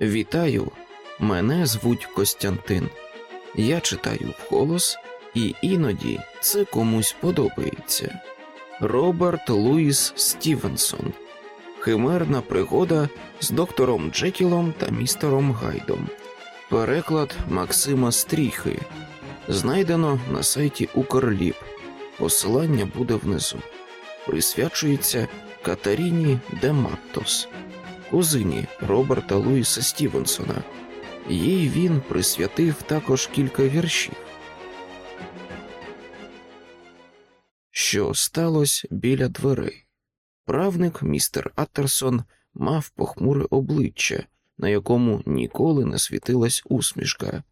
Вітаю, мене звуть Костянтин. Я читаю вголос, і іноді це комусь подобається. Роберт Луїс Стівенсон. Химерна пригода з доктором Джекілом та містером Гайдом. Переклад Максима Стріхи. Знайдено на сайті Укрліп. Посилання буде внизу. Присвячується Катаріні де Маттос, кузині Роберта Луїса Стівенсона. Їй він присвятив також кілька віршів. Що сталося біля дверей? Правник містер Аттерсон мав похмуре обличчя, на якому ніколи не світилась усмішка,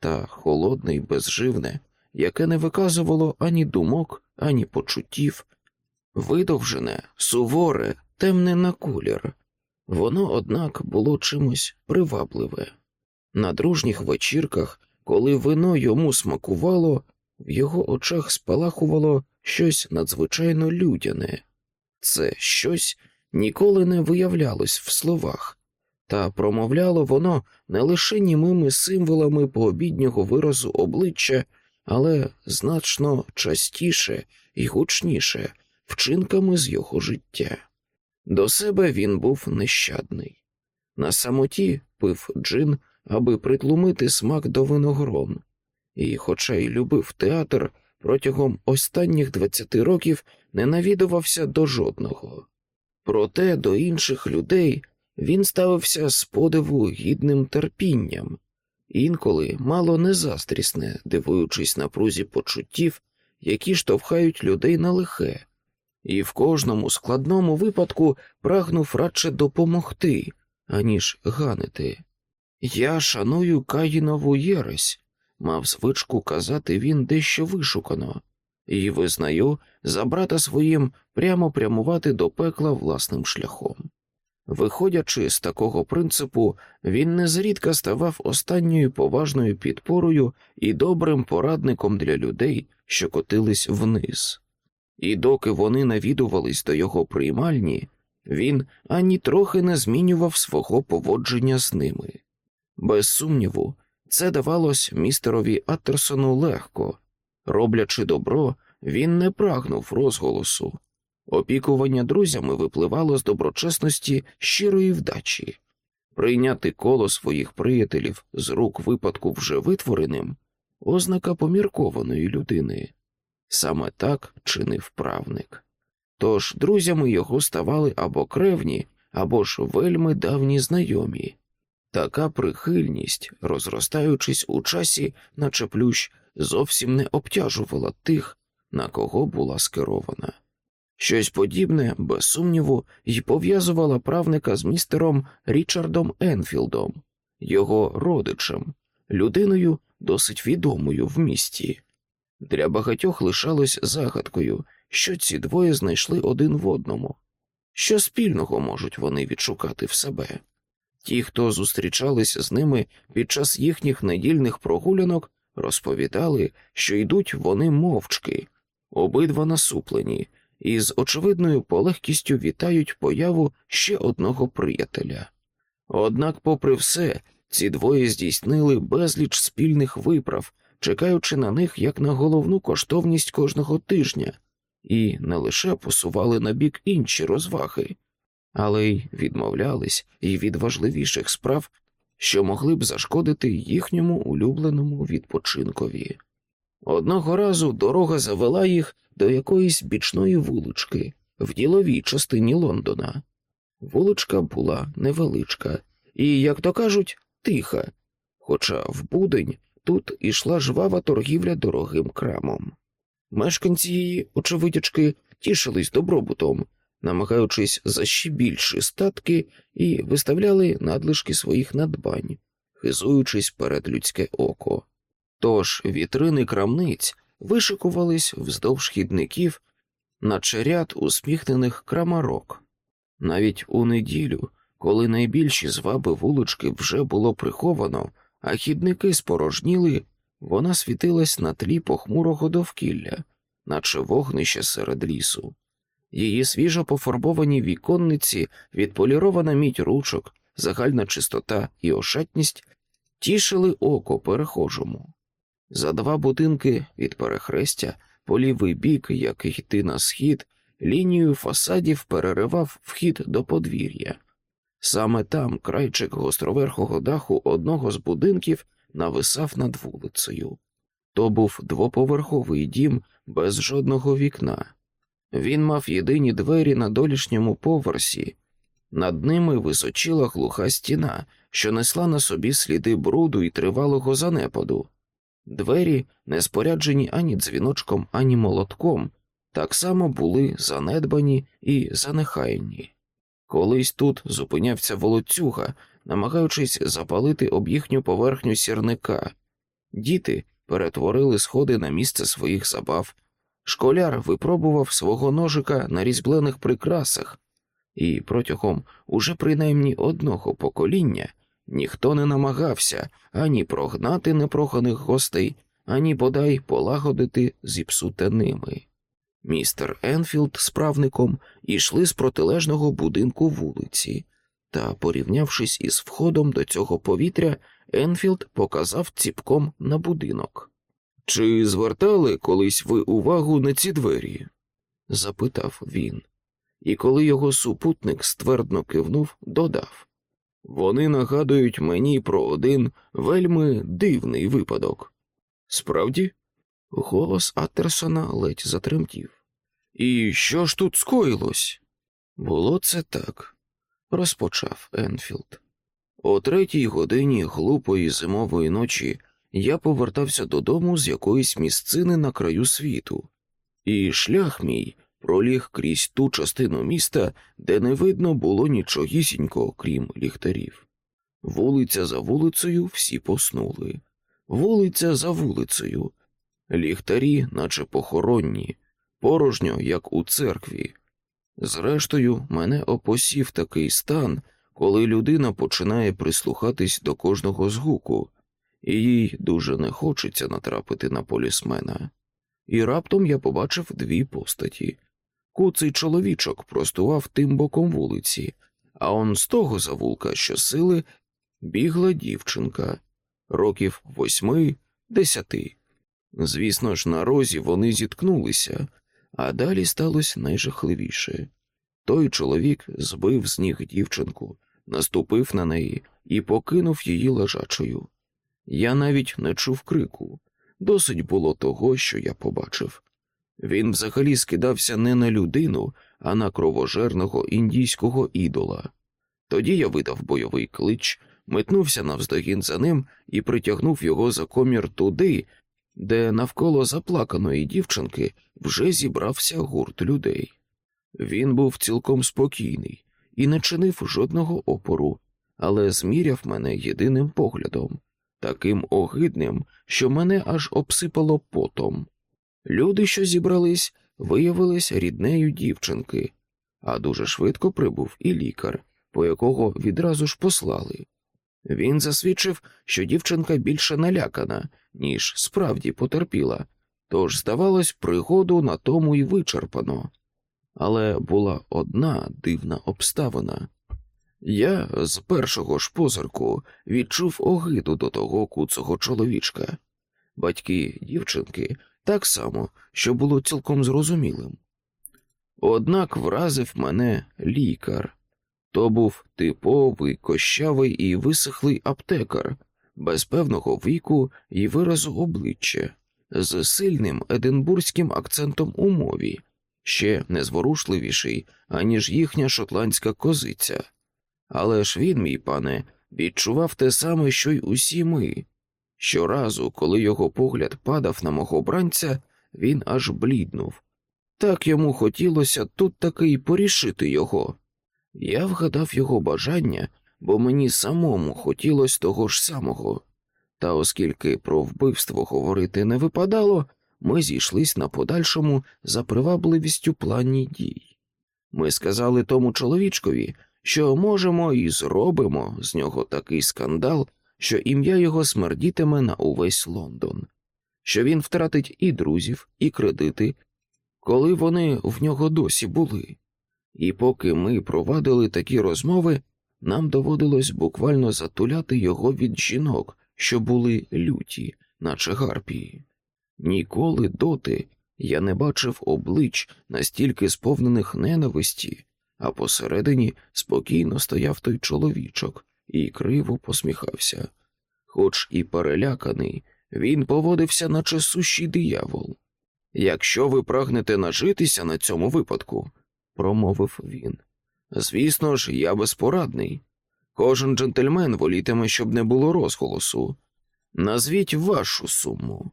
та холодне й безживне, яке не виказувало ані думок, ані почуттів, видовжене, суворе, темне на колір. Воно, однак, було чимось привабливе. На дружніх вечірках, коли вино йому смакувало, в його очах спалахувало щось надзвичайно людяне. Це щось ніколи не виявлялось в словах, та промовляло воно не лише німими символами пообіднього виразу обличчя, але значно частіше і гучніше вчинками з його життя. До себе він був нещадний. На самоті пив джин, аби притлумити смак до виногрон, і, хоча й любив театр, протягом останніх двадцяти років не навідувався до жодного. Проте до інших людей він ставився з подиву гідним терпінням, інколи мало незастрісне, дивуючись на прузі почуттів, які штовхають людей на лихе, і в кожному складному випадку прагнув радше допомогти, аніж ганити. Я шаную Каїнову єресь, мав звичку казати він дещо вишукано, і визнаю за брата своїм прямо прямувати до пекла власним шляхом. Виходячи з такого принципу, він незрідка ставав останньою поважною підпорою і добрим порадником для людей, що котились вниз. І доки вони навідувались до його приймальні, він ані трохи не змінював свого поводження з ними. Без сумніву, це давалось містерові Аттерсону легко. Роблячи добро, він не прагнув розголосу. Опікування друзями випливало з доброчесності щирої вдачі. Прийняти коло своїх приятелів з рук випадку вже витвореним ознака поміркованої людини. Саме так чинив правник. Тож друзями його ставали або кревні, або ж вельми давні знайомі. Така прихильність, розростаючись у часі, наче плющ, зовсім не обтяжувала тих, на кого була скерована. Щось подібне, без сумніву, й пов'язувала правника з містером Річардом Енфілдом, його родичем, людиною досить відомою в місті. Для багатьох лишалось загадкою, що ці двоє знайшли один в одному, що спільного можуть вони відшукати в себе. Ті, хто зустрічались з ними під час їхніх недільних прогулянок, розповідали, що йдуть вони мовчки, обидва насуплені, і з очевидною полегкістю вітають появу ще одного приятеля. Однак, попри все, ці двоє здійснили безліч спільних виправ, чекаючи на них як на головну коштовність кожного тижня, і не лише посували на бік інші розваги, але й відмовлялись і від важливіших справ, що могли б зашкодити їхньому улюбленому відпочинкові. Одного разу дорога завела їх до якоїсь бічної вулички в діловій частині Лондона. Вуличка була невеличка і, як то кажуть, тиха, хоча в будень тут ішла жвава торгівля дорогим крамом. Мешканці її, очевидячки, тішились добробутом, намагаючись за ще більші статки і виставляли надлишки своїх надбань, хизуючись перед людське око. Тож вітрини крамниць вишикувались вздовж хідників наче ряд усміхнених крамарок. Навіть у неділю, коли найбільші зваби вулички вже було приховано, а хідники спорожніли, вона світилась на тлі похмурого довкілля, наче вогнище серед лісу. Її свіжо пофарбовані віконниці, відполірована мідь ручок, загальна чистота і ошатність тішили око перехожому. За два будинки від перехрестя, по лівий бік, як йти на схід, лінію фасадів переривав вхід до подвір'я. Саме там крайчик гостроверхого даху одного з будинків нависав над вулицею. То був двоповерховий дім без жодного вікна. Він мав єдині двері на долішньому поверсі, над ними височила глуха стіна, що несла на собі сліди бруду і тривалого занепаду. Двері, не споряджені ані дзвіночком, ані молотком, так само були занедбані і занехайні. Колись тут зупинявся волоцюга, намагаючись запалити об їхню поверхню сірника. Діти перетворили сходи на місце своїх забав. Школяр випробував свого ножика на різьблених прикрасах, і протягом уже принаймні одного покоління ніхто не намагався ані прогнати непроханих гостей, ані бодай полагодити зіпсуте ними. Містер Енфілд з правником ішли з протилежного боку вулиці, та, порівнявшись із входом до цього подвір'я, Енфілд показав ціпком на будинок. Чи звертали колись ви увагу на ці двері? запитав він і коли його супутник ствердно кивнув, додав вони нагадують мені про один вельми дивний випадок. Справді, голос Аттерсона ледь затремтів. І що ж тут скоїлось? Було це так, розпочав Енфілд. О третій годині глупої зимової ночі я повертався додому з якоїсь місцини на краю світу, і шлях мій проліг крізь ту частину міста, де не видно було нічогісінько, крім ліхтарів. Вулиця за вулицею всі поснули, вулиця за вулицею, ліхтарі, наче похоронні, порожньо, як у церкві. Зрештою, мене опосів такий стан, коли людина починає прислухатись до кожного згуку, і їй дуже не хочеться натрапити на полісмена. І раптом я побачив дві постаті Куций чоловічок простував тим боком вулиці, а он з того завулка щосили бігла дівчинка років восьми, десяти. Звісно ж, на розі вони зіткнулися, а далі сталося найжахливіше. Той чоловік збив з ніг дівчинку, наступив на неї і покинув її лежачою. Я навіть не чув крику. Досить було того, що я побачив. Він взагалі скидався не на людину, а на кровожерного індійського ідола. Тоді я видав бойовий клич, метнувся навздогін за ним і притягнув його за комір туди, де навколо заплаканої дівчинки вже зібрався гурт людей. Він був цілком спокійний і не чинив жодного опору, але зміряв мене єдиним поглядом, таким огидним, що мене аж обсипало потом. Люди, що зібрались, виявились ріднею дівчинки, а дуже швидко прибув і лікар, по якого відразу ж послали. Він засвідчив, що дівчинка більше налякана, ніж справді потерпіла, тож, здавалось, пригоду на тому й вичерпано. Але була одна дивна обставина. Я з першого ж позирку відчув огиду до того куцого чоловічка. Батьки дівчинки так само, що було цілком зрозумілим. Однак вразив мене лікар. То був типовий, кощавий і висохлий аптекар, без певного віку і виразу обличчя, з сильним единбурзьким акцентом у мові, ще незворушливіший, аніж їхня шотландська козиця. Але ж він, мій пане, відчував те саме, що й усі ми. Щоразу, коли його погляд падав на мого бранця, він аж бліднув. Так йому хотілося тут таки й порішити його. Я вгадав його бажання, бо мені самому хотілося того ж самого. Та оскільки про вбивство говорити не випадало, ми зійшлись на подальшому за привабливістю плані дій. Ми сказали тому чоловічкові, що можемо і зробимо з нього такий скандал, що ім'я його смердітиме на увесь Лондон, що він втратить і друзів, і кредити, коли вони в нього досі були. І поки ми провадили такі розмови, нам доводилось буквально затуляти його від жінок, що були люті, наче гарпії. Ніколи доти я не бачив облич настільки сповнених ненависті, а посередині спокійно стояв той чоловічок і криво посміхався. Хоч і переляканий, він поводився, наче сущий диявол. Якщо ви прагнете нажитися на цьому випадку, промовив він. Звісно ж, я безпорадний. Кожен джентльмен волітиме, щоб не було розголосу. Назвіть вашу суму.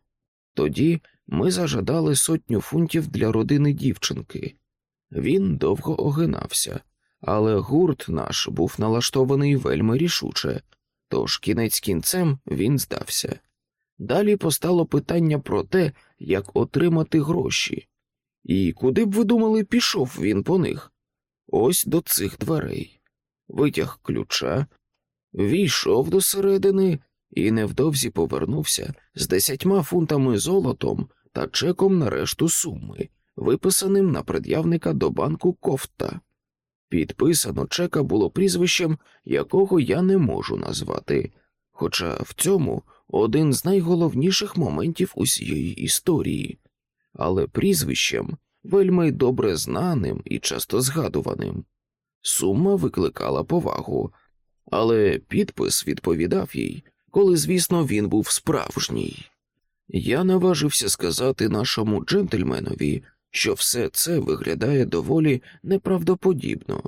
Тоді ми зажадали сотню фунтів для родини дівчинки. Він довго огинався, але гурт наш був налаштований вельми рішуче, тож кінець кінцем він здався. Далі постало питання про те, як отримати гроші. І куди б ви думали, пішов він по них? Ось до цих дверей. Витяг ключа, війшов до середини і невдовзі повернувся з десятьма фунтами золотом та чеком на решту суми, виписаним на пред'явника до банку кофта. Підписано чека було прізвищем, якого я не можу назвати, хоча в цьому один з найголовніших моментів усієї історії, але прізвищем вельми добре знаним і часто згадуваним. Сума викликала повагу, але підпис відповідав їй, коли, звісно, він був справжній. Я наважився сказати нашому джентльменові, що все це виглядає доволі неправдоподібно.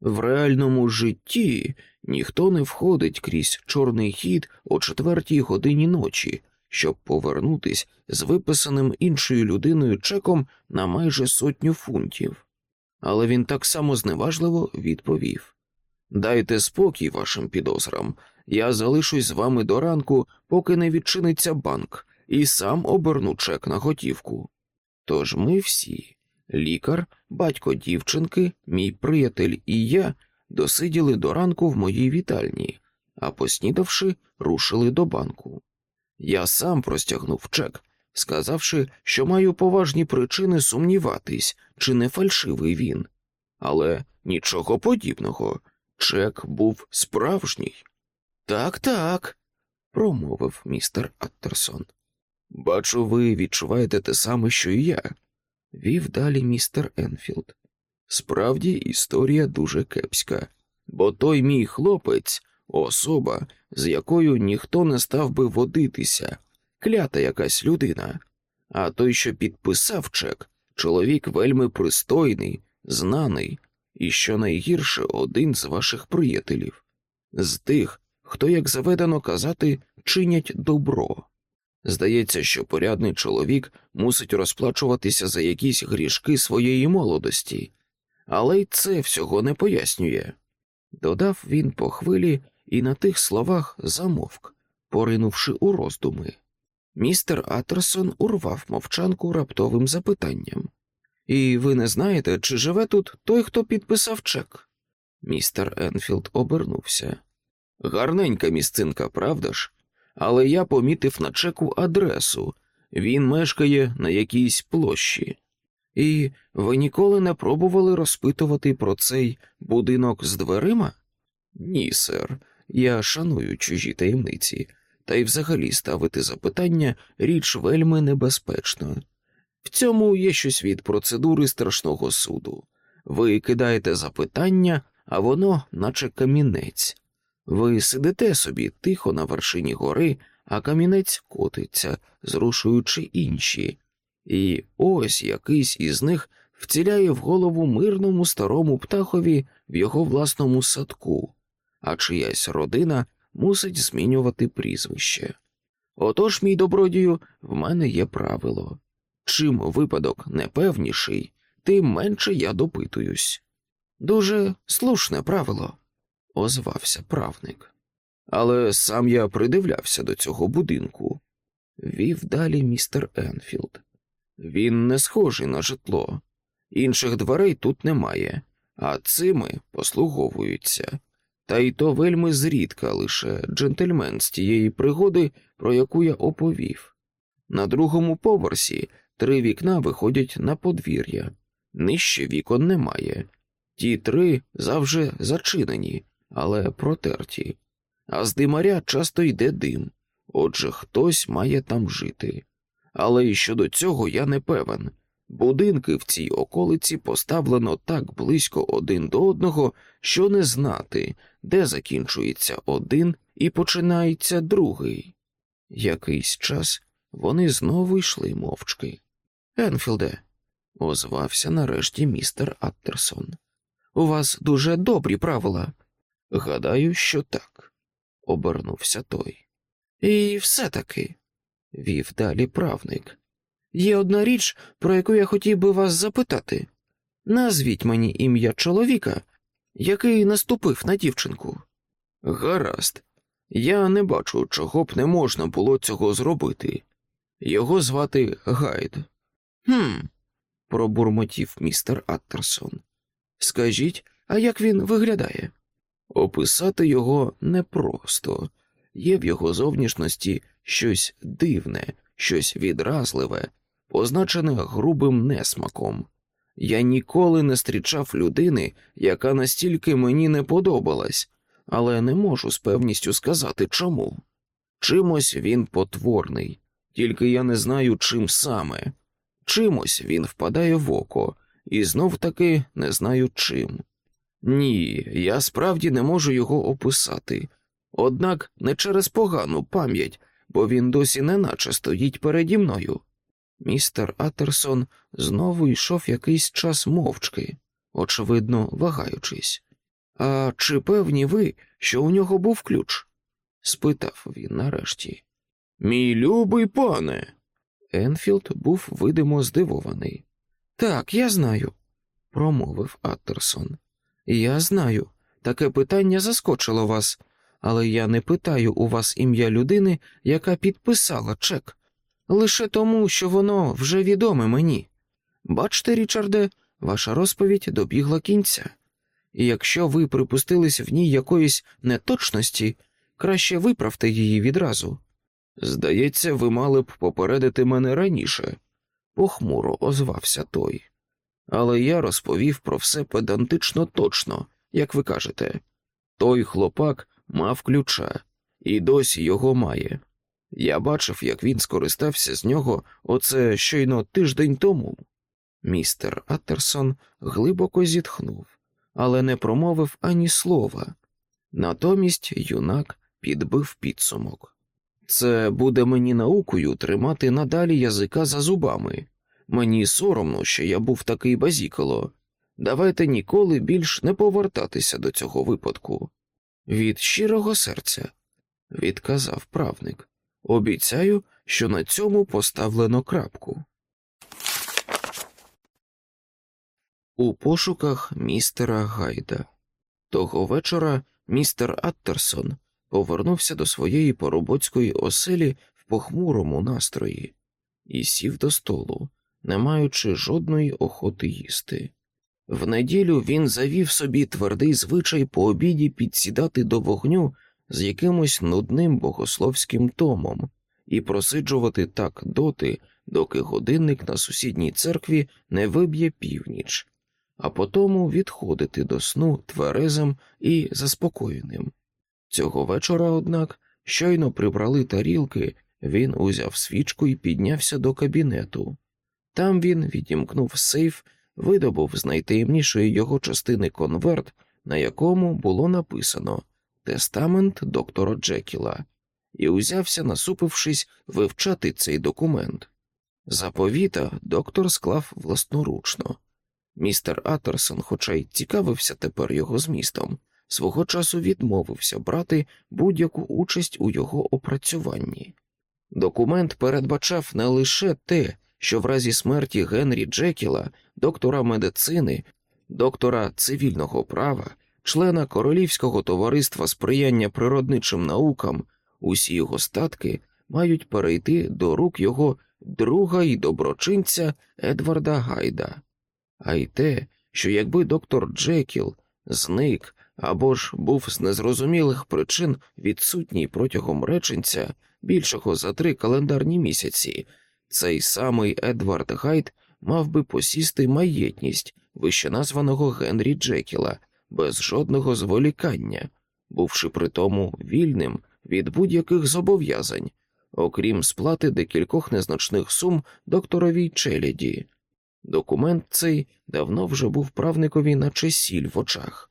В реальному житті ніхто не входить крізь чорний хід о четвертій годині ночі, щоб повернутись з виписаним іншою людиною чеком на майже сотню фунтів. Але він так само зневажливо відповів Дайте спокій вашим підозрам, я залишусь з вами до ранку, поки не відчиниться банк, і сам оберну чек на готівку. Тож ми всі, лікар, батько дівчинки, мій приятель і я досиділи до ранку в моїй вітальні, а поснідавши, рушили до банку. Я сам простягнув чек, сказавши, що маю поважні причини сумніватись, чи не фальшивий він. Але нічого подібного. Чек був справжній. Так, так, промовив містер Аттерсон. Бачу, ви відчуваєте те саме, що і я, вів далі містер Енфілд. Справді історія дуже кепська, бо той мій хлопець особа, з якою ніхто не став би водитися, клята якась людина, а той, що підписав чек, чоловік вельми пристойний, знаний, і що найгірше один з ваших приятелів, з тих, хто, як заведено казати, чинять добро. Здається, що порядний чоловік мусить розплачуватися за якісь грішки своєї молодості, але й це всього не пояснює. Додав він по хвилі і на тих словах замовк, поринувши у роздуми. Містер Атерсон урвав мовчанку раптовим запитанням. І ви не знаєте, чи живе тут той, хто підписав чек? Містер Енфілд обернувся. Гарненька місцинка, правда ж? Але я помітив на чеку адресу він мешкає на якійсь площі. І ви ніколи не пробували розпитувати про цей будинок з дверима? Ні, сер, я шаную чужі таємниці, та й взагалі ставити запитання річ вельми небезпечна. В цьому є щось від процедури страшного суду. Ви кидаєте запитання, а воно, наче камінець. Ви сидите собі тихо на вершині гори, а камінець котиться, зрушуючи інші. І ось якийсь із них вціляє в голову мирному старому птахові в його власному садку, а чиясь родина мусить змінювати прізвище. Отож, мій добродію, в мене є правило чим випадок непевніший, тим менше я допитуюсь. Дуже слушне правило, озвався правник. Але сам я придивлявся до цього будинку, вів далі містер Енфілд. Він не схожий на житло, інших дверей тут немає, а цими послуговуються. Та й то вельми зрідка лише джентльмен з тієї пригоди, про яку я оповів. На другому поверсі три вікна виходять на подвір'я, нижче вікон немає. Ті три завжди зачинені, але протерті, а з димаря часто йде дим. Отже, хтось має там жити. Але і щодо цього я не певен. Будинки в цій околиці поставлено так близько один до одного, що не знати, де закінчується один і починається другий. Якийсь час вони знову йшли мовчки. Енфілде, озвався нарешті містер Аттерсон. У вас дуже добрі правила. Гадаю, що так, обернувся той. І все таки, вів далі правник. Є одна річ, про яку я хотів би вас запитати. Назвіть мені ім'я чоловіка, який наступив на дівчинку. Гаразд, я не бачу, чого б не можна було цього зробити. Його звати Гайд. «Хм», – пробурмотів містер Аттерсон. Скажіть, а як він виглядає? Описати його непросто. Є в його зовнішності щось дивне, щось відразливе, позначене грубим несмаком. Я ніколи не зустрічав людини, яка настільки мені не подобалась, але не можу з певністю сказати чому. Чимось він потворний, тільки я не знаю, чим саме. Чимось він впадає в око, і знов таки не знаю чим. Ні, я справді не можу його описати, однак не через погану пам'ять, бо він досі неначе стоїть переді мною. Містер Атерсон знову йшов якийсь час мовчки, очевидно, вагаючись. А чи певні ви, що у нього був ключ? спитав він нарешті. Мій любий пане. Енфілд був видимо здивований. Так, я знаю, промовив Аттерсон. Я знаю, таке питання заскочило вас, але я не питаю у вас ім'я людини, яка підписала чек, лише тому, що воно вже відоме мені. Бачте, Річарде, ваша розповідь добігла кінця, і якщо ви припустились в ній якоїсь неточності, краще виправте її відразу. Здається, ви мали б попередити мене раніше, похмуро озвався той. Але я розповів про все педантично точно, як ви кажете. Той хлопак мав ключа, і досі його має. Я бачив, як він скористався з нього оце щойно тиждень тому. Містер Аттерсон глибоко зітхнув, але не промовив ані слова. Натомість юнак підбив підсумок. Це буде мені наукою тримати надалі язика за зубами. Мені соромно, що я був такий базікало. Давайте ніколи більш не повертатися до цього випадку. Від щирого серця, відказав правник. Обіцяю, що на цьому поставлено крапку. У пошуках містера Гайда. Того вечора містер Аттерсон повернувся до своєї поробоцької оселі в похмурому настрої і сів до столу, не маючи жодної охоти їсти. В неділю він завів собі твердий звичай по обіді підсідати до вогню з якимось нудним богословським томом і просиджувати так доти, доки годинник на сусідній церкві не виб'є північ, а потому відходити до сну тверезим і заспокоєним. Цього вечора, однак, щойно прибрали тарілки, він узяв свічку і піднявся до кабінету. Там він відімкнув сейф, видобув з найтаємнішої його частини конверт, на якому було написано Тестамент доктора Джекіла, і узявся, насупившись, вивчати цей документ. Заповіта доктор склав власноручно. Містер Атерсон, хоча й цікавився тепер його змістом, свого часу відмовився брати будь-яку участь у його опрацюванні. Документ передбачав не лише те, що в разі смерті Генрі Джекіла, доктора медицини, доктора цивільного права, члена Королівського товариства сприяння природничим наукам, усі його статки мають перейти до рук його друга і доброчинця Едварда Гайда, а й те, що якби доктор Джекіл зник або ж був з незрозумілих причин відсутній протягом реченця більшого за три календарні місяці, цей самий Едвард Гайд мав би посісти маєтність вищеназваного Генрі Джекіла без жодного зволікання, бувши при тому вільним від будь-яких зобов'язань, окрім сплати декількох незначних сум докторовій челяді. Документ цей давно вже був правникові, наче сіль в очах.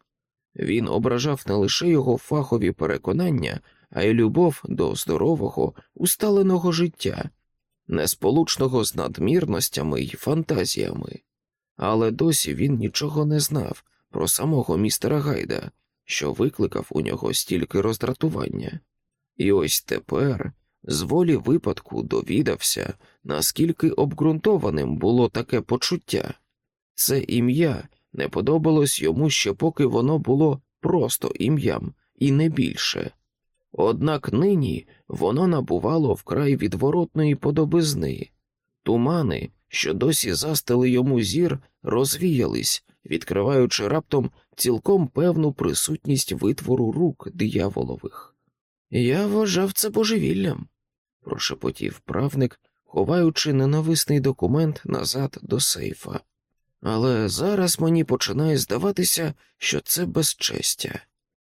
Він ображав не лише його фахові переконання, а й любов до здорового, усталеного життя, несполучного з надмірностями й фантазіями, але досі він нічого не знав про самого містера Гайда, що викликав у нього стільки роздратування. І ось тепер, з волі випадку, довідався, наскільки обґрунтованим було таке почуття. Це ім'я не подобалось йому ще поки воно було просто ім'ям і не більше. Однак нині воно набувало вкрай відворотної подобизни, тумани, що досі застили йому зір, розвіялись, відкриваючи раптом цілком певну присутність витвору рук дияволових. Я вважав це божевіллям, прошепотів правник, ховаючи ненависний документ назад до сейфа. Але зараз мені починає здаватися, що це безчестя.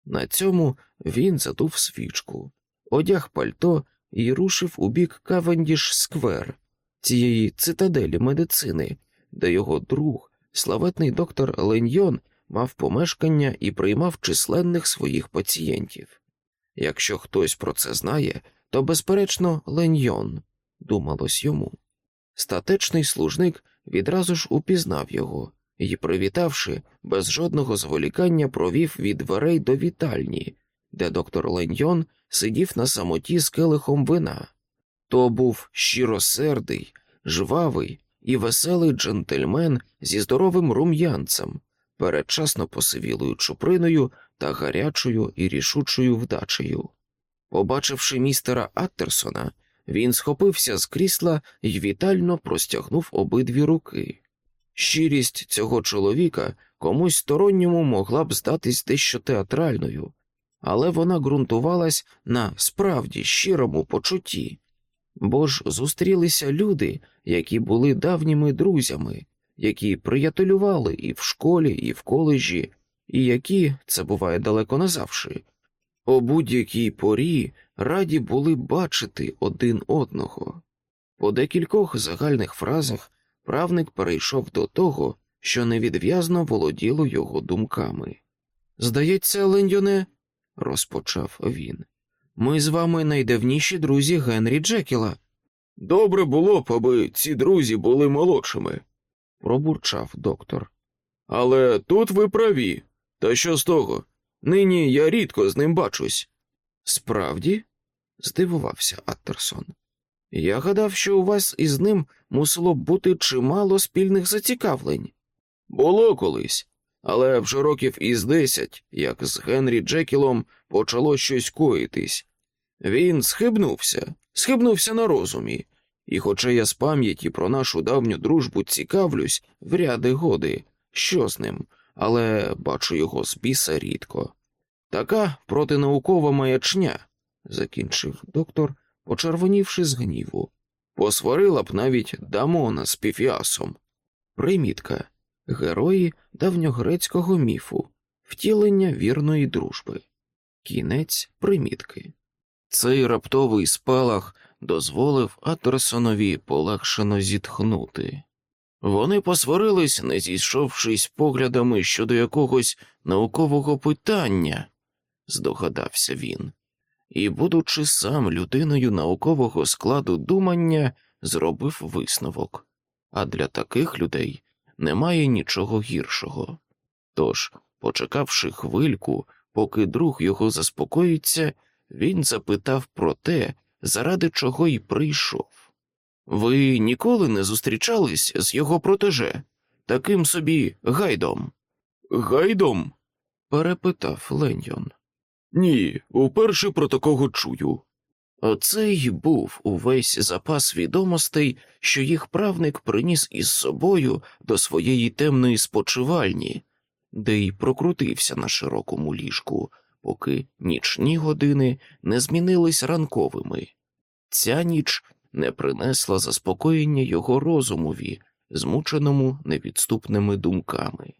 На цьому він задув свічку, одяг пальто і рушив у бік Кавендіш Сквер, цієї цитаделі медицини, де його друг, славетний доктор Леньйон, мав помешкання і приймав численних своїх пацієнтів. Якщо хтось про це знає, то, безперечно, Леньйон, думалось йому. Статечний служник відразу ж упізнав його і, привітавши, без жодного зволікання провів від дверей до вітальні, де доктор Леньйон сидів на самоті з келихом вина. То був щиросердий, жвавий і веселий джентльмен зі здоровим рум'янцем, передчасно посивілою чуприною та гарячою і рішучою вдачею. Побачивши містера Аттерсона, він схопився з крісла і вітально простягнув обидві руки. Щирість цього чоловіка комусь сторонньому могла б здатись дещо театральною, але вона ґрунтувалась на справді щирому почутті, бо ж зустрілися люди, які були давніми друзями, які приятелювали і в школі, і в коледжі, і які, це буває далеко не завжди, о будь-якій порі раді були бачити один одного. По декількох загальних фразах правник перейшов до того, що невідв'язно володіло його думками. Здається, Лендьоне, розпочав він, ми з вами найдавніші друзі Генрі Джекіла. Добре було б, аби ці друзі були молодшими, пробурчав доктор. Але тут ви праві. Та що з того? Нині я рідко з ним бачусь. Справді? здивувався Аттерсон. Я гадав, що у вас із ним мусило б бути чимало спільних зацікавлень. Було колись, але вже років із десять, як з Генрі Джекілом почало щось коїтись. Він схибнувся, схибнувся на розумі, і, хоча я з пам'яті про нашу давню дружбу цікавлюсь в ряди годи, що з ним, але бачу його з біса рідко. Така протинаукова маячня, закінчив доктор, почервонівши з гніву, посварила б навіть Дамона з Піфіасом. Примітка герої давньогрецького міфу, втілення вірної дружби, кінець примітки. Цей раптовий спалах дозволив Атерсонові полегшено зітхнути. Вони посварились, не зійшовшись поглядами щодо якогось наукового питання, здогадався він, і, будучи сам людиною наукового складу думання, зробив висновок. А для таких людей немає нічого гіршого. Тож, почекавши хвильку, поки друг його заспокоїться, він запитав про те, заради чого й прийшов. Ви ніколи не зустрічались з його протеже, таким собі гайдом? Гайдом? перепитав Леньйон. Ні, уперше про такого чую. Оце й був увесь запас відомостей, що їх правник приніс із собою до своєї темної спочивальні, де й прокрутився на широкому ліжку, поки нічні години не змінились ранковими. Ця ніч не принесла заспокоєння його розумові, змученому невідступними думками.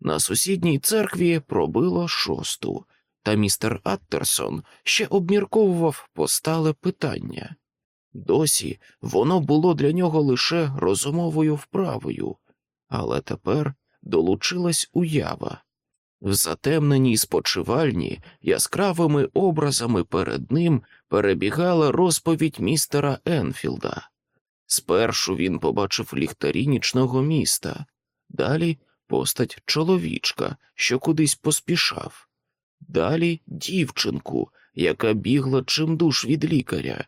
На сусідній церкві пробило шосту, та містер Аттерсон ще обмірковував постале питання. Досі воно було для нього лише розумовою вправою, але тепер долучилась уява. В затемненій спочивальні яскравими образами перед ним перебігала розповідь містера Енфілда. Спершу він побачив ліхтарі нічного міста, далі постать чоловічка, що кудись поспішав, далі дівчинку, яка бігла чимдуж від лікаря,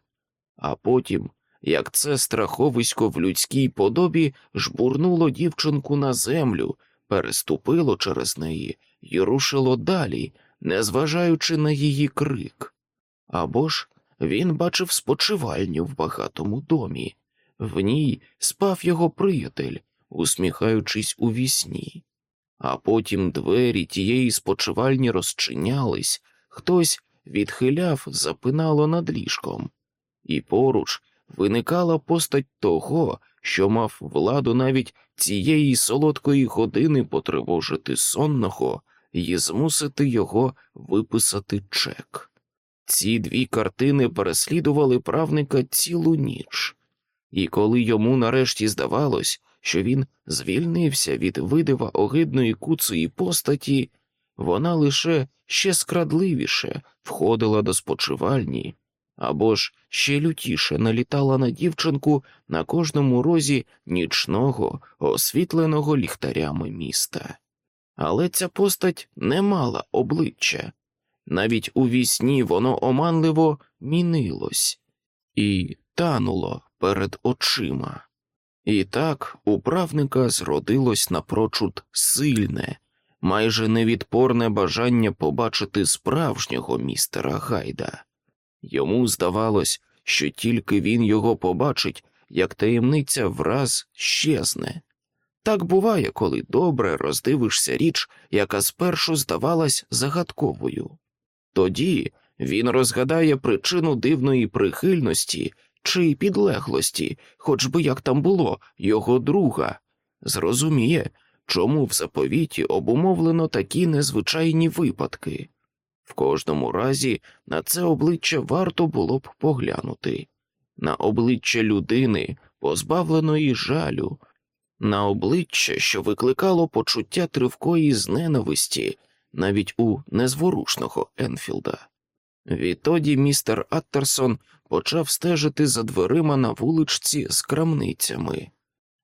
а потім, як це страховисько в людській подобі жбурнуло дівчинку на землю, переступило через неї і рушило далі, незважаючи на її крик. Або ж він бачив спочивальню в багатому домі, в ній спав його приятель, усміхаючись у вісні. а потім двері тієї спочивальні розчинялись, хтось відхиляв запинало над ліжком, і поруч виникала постать того, що мав владу навіть цієї солодкої години потривожити сонного і змусити його виписати чек. Ці дві картини переслідували правника цілу ніч, і коли йому нарешті здавалось, що він звільнився від видива огидної куцої постаті, вона лише ще скрадливіше входила до спочивальні або ж ще лютіше налітала на дівчинку на кожному розі нічного, освітленого ліхтарями міста. Але ця постать не мала обличчя, навіть у вісні воно оманливо мінилось і тануло перед очима. І так у правника зродилось напрочуд сильне, майже невідпорне бажання побачити справжнього містера Гайда. Йому здавалось, що тільки він його побачить, як таємниця враз щезне. Так буває, коли добре роздивишся річ, яка спершу здавалась загадковою. Тоді він розгадає причину дивної прихильності чи підлеглості, хоч би як там було, його друга, зрозуміє, чому в заповіті обумовлено такі незвичайні випадки. В кожному разі на це обличчя варто було б поглянути, на обличчя людини, позбавленої жалю, на обличчя, що викликало почуття тривкої зненависті навіть у незворушного Енфілда. Відтоді містер Аттерсон почав стежити за дверима на вуличці з крамницями.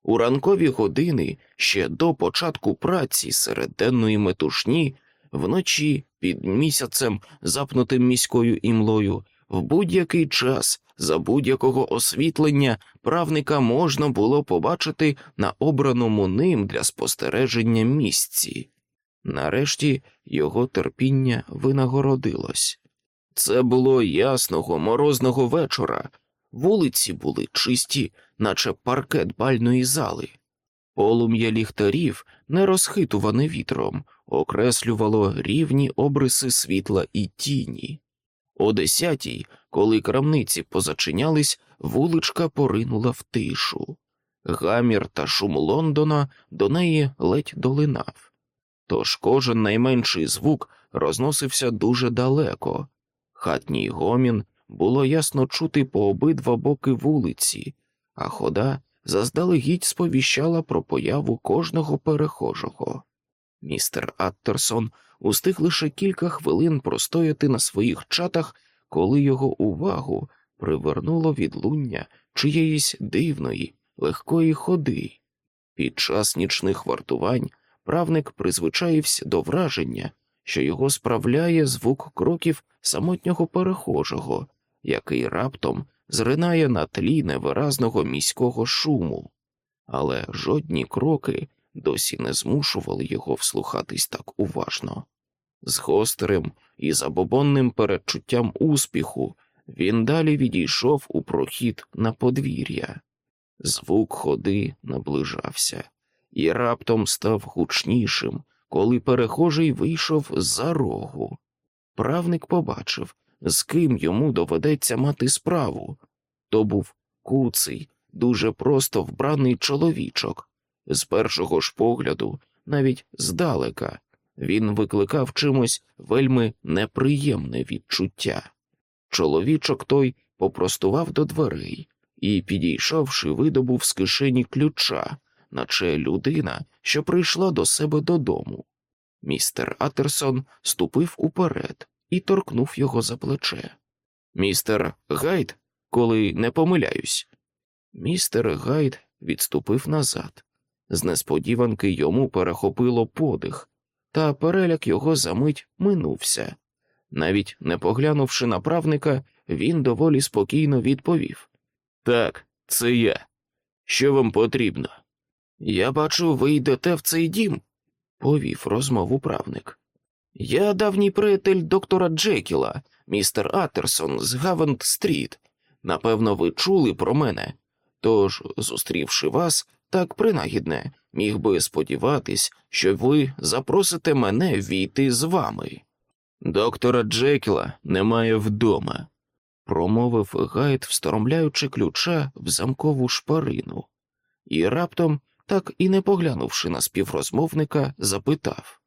У ранкові години ще до початку праці серед денної метушні, вночі під місяцем, запнутим міською імлою, в будь-який час за будь-якого освітлення правника можна було побачити на обраному ним для спостереження місці. Нарешті його терпіння винагородилось. Це було ясного морозного вечора, вулиці були чисті, наче паркет бальної зали. Полум'я ліхтарів, не розхитуване вітром, окреслювало рівні обриси світла і тіні. О десятій, коли крамниці позачинялись, вуличка поринула в тишу. Гамір та шум Лондона до неї ледь долинав. Тож кожен найменший звук розносився дуже далеко. Хатній гомін було ясно чути по обидва боки вулиці, а хода заздалегідь сповіщала про появу кожного перехожого. Містер Аттерсон устиг лише кілька хвилин простояти на своїх чатах, коли його увагу привернуло відлуння чиєїсь дивної, легкої ходи. Під час нічних вартувань правник призвичаївся до враження, що його справляє звук кроків самотнього перехожого, який раптом зринає на тлі невиразного міського шуму, але жодні кроки досі не змушували його вслухатись так уважно. З гострим і забобонним передчуттям успіху він далі відійшов у прохід на подвір'я. Звук ходи наближався і раптом став гучнішим, коли перехожий вийшов за рогу. Правник побачив, з ким йому доведеться мати справу. То був куций, дуже просто вбраний чоловічок. З першого ж погляду, навіть здалека, він викликав чимось вельми неприємне відчуття. Чоловічок той попростував до дверей і, підійшовши, видобув з кишені ключа, наче людина, що прийшла до себе додому. Містер Атерсон ступив уперед і торкнув його за плече. Містер Гайд, коли не помиляюсь. Містер Гайд відступив назад. З несподіванки йому перехопило подих, та переляк його за мить минувся. Навіть не поглянувши на правника, він доволі спокійно відповів Так, це я. Що вам потрібно? Я бачу, ви йдете в цей дім, повів розмову правник. Я давній приятель доктора Джекіла, містер Атерсон з Гавент Стріт. Напевно, ви чули про мене. Тож, зустрівши вас, так принагідне, міг би сподіватись, що ви запросите мене війти з вами. Доктора Джекіла немає вдома, промовив Гайд, всторомляючи ключа в замкову шпарину, і раптом, так і не поглянувши на співрозмовника, запитав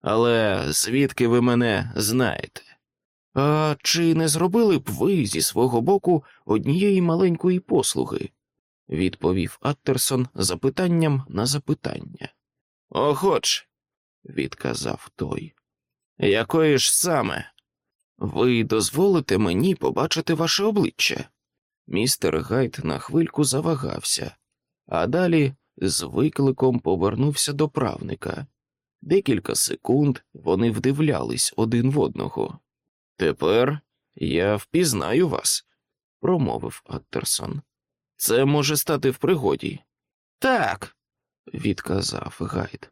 Але звідки ви мене знаєте? А чи не зробили б ви зі свого боку однієї маленької послуги? Відповів Аттерсон запитанням на запитання. Охоче, відказав той. Якої ж саме? Ви дозволите мені побачити ваше обличчя? Містер Гайд на хвильку завагався, а далі з викликом повернувся до правника. Декілька секунд вони вдивлялись один в одного. Тепер я впізнаю вас, промовив Аттерсон. Це може стати в пригоді. Так, відказав Гайд.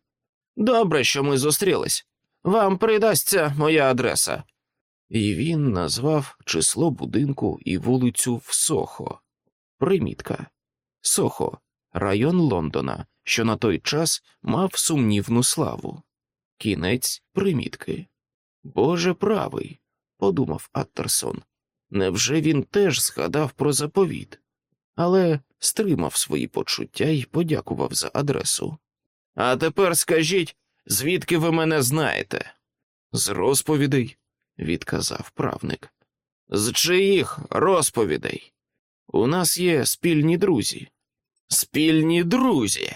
Добре, що ми зустрілись. Вам придасться моя адреса. І він назвав число будинку і вулицю в Сохо. Примітка Сохо, район Лондона, що на той час мав сумнівну славу. Кінець примітки. Боже правий, подумав Аттерсон. Невже він теж згадав про заповіт? Але стримав свої почуття і подякував за адресу. А тепер скажіть, звідки ви мене знаєте? З розповідей, відказав правник. З чиїх розповідей? У нас є спільні друзі. Спільні друзі,